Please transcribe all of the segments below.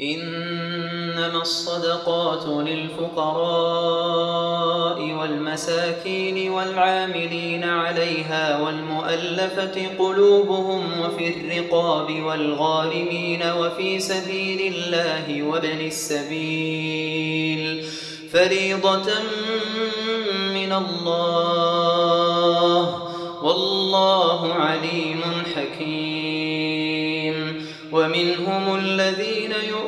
إنما الصدقات للفقراء والمساكين والعاملين عليها والمؤلفة قلوبهم وفي الرقاب والغارمين وفي سبيل الله وابن السبيل فريضة من الله والله عليم حكيم ومنهم الذين يؤذون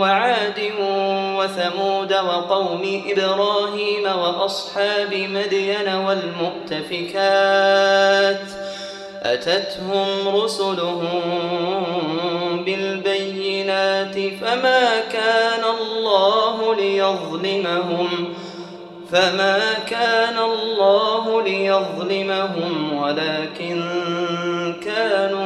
وعاد وثمود وقوم إبراهيم وأصحاب مدين والمؤتفكات أتتهم رسلهم بالبينات فما كان الله ليظلمهم فما كان الله ليظلمهم ولكن كانوا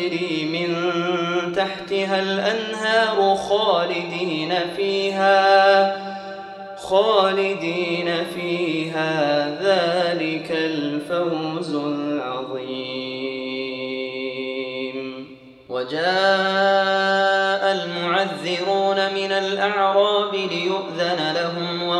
تجري من تحتها الأنهار خالدين فيها خالدين فيها. ذلك الفوز العظيم. وجاء المعذرون من الأعراب ليؤذن لهم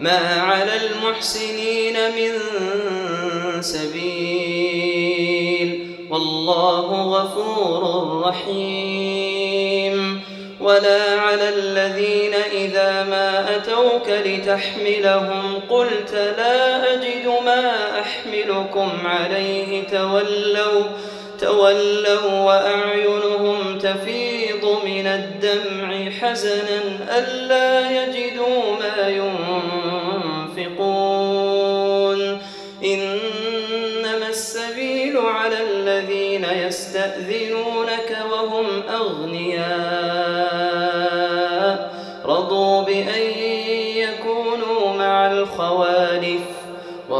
ما على المحسنين من سبيل والله غفور رحيم ولا على الذين إذا ما أتوك لتحملهم قلت لا أجد ما أحملكم عليه تولوا تولوا وأعينهم تفيض من الدمع حزنا ألا يجدوا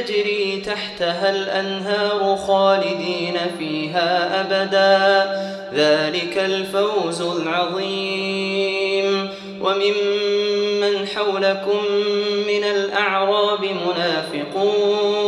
تجري تحتها الأنهار خالدين فيها أبدا. ذلك الفوز العظيم. وممن حولكم من الأعراب منافقون.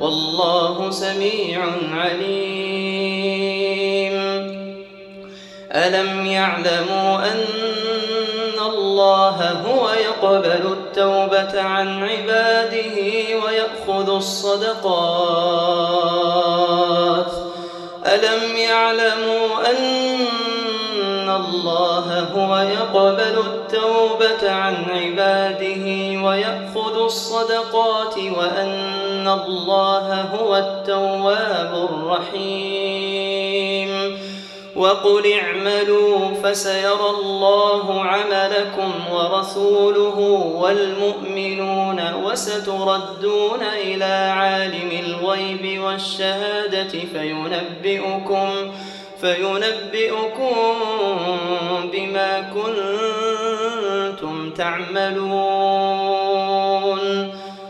والله سميع عليم. ألم يعلموا أن الله هو يقبل التوبة عن عباده ويأخذ الصدقات؟ ألم يعلموا أن الله هو يقبل التوبة عن عباده ويأخذ الصدقات وأن الله هو التواب الرحيم وقل اعملوا فسيرى الله عملكم ورسوله والمؤمنون وستردون إلى عالم الغيب والشهادة فينبئكم فينبئكم بما كنتم تعملون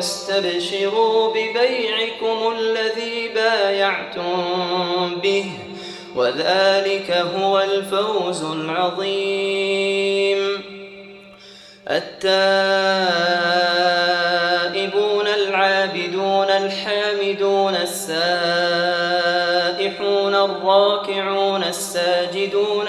فاستبشروا ببيعكم الذي بايعتم به وذلك هو الفوز العظيم. التائبون العابدون الحامدون السائحون الراكعون الساجدون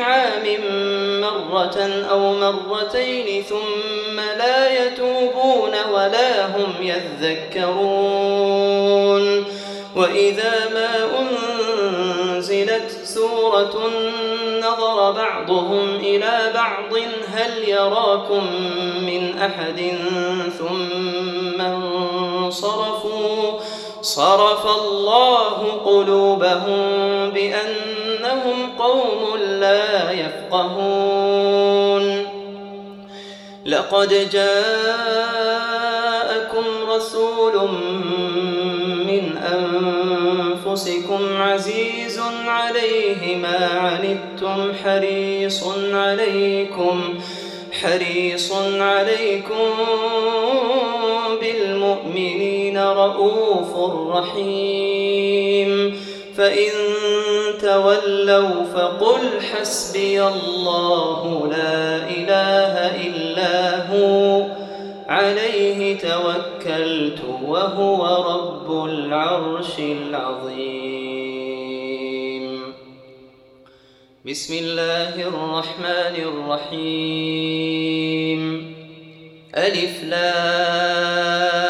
عام مرة أو مرتين ثم لا يتوبون ولا هم يذكرون. وإذا ما أنزلت سورة نظر بعضهم إلى بعض هل يراكم من أحد؟ ثم انصرفوا. صرف الله قلوبهم بأنهم قوم لا يفقهون. لقد جاءكم رسول من أنفسكم عزيز عليه ما عنتم حريص عليكم حريص عليكم بالمؤمنين رؤوف رحيم. فإن تولوا فقل حسبي الله لا إله إلا هو. عليه توكلت وهو رب العرش العظيم. بسم الله الرحمن الرحيم. ألف لام.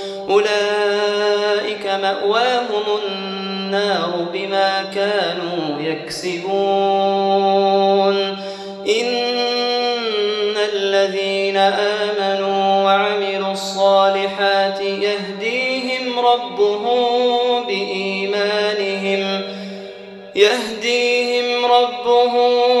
أولئك مأواهم النار بما كانوا يكسبون. إن الذين آمنوا وعملوا الصالحات يهديهم ربهم بإيمانهم يهديهم ربهم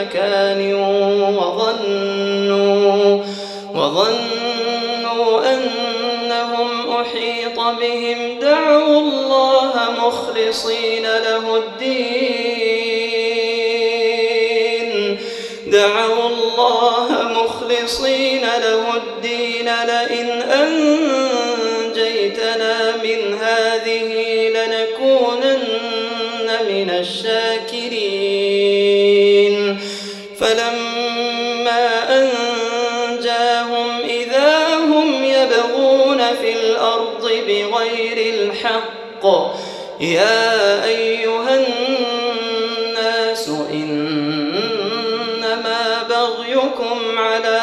مكان وظنوا وظنوا أنهم أحيط بهم. دعوا الله مخلصين له الدين. دعوا الله مخلصين له الدين بغير الحق. يا أيها الناس إنما بغيكم على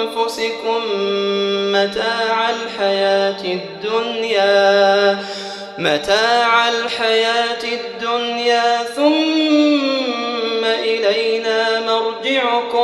أنفسكم متاع الحياة الدنيا متاع الحياة الدنيا ثم إلينا مرجعكم.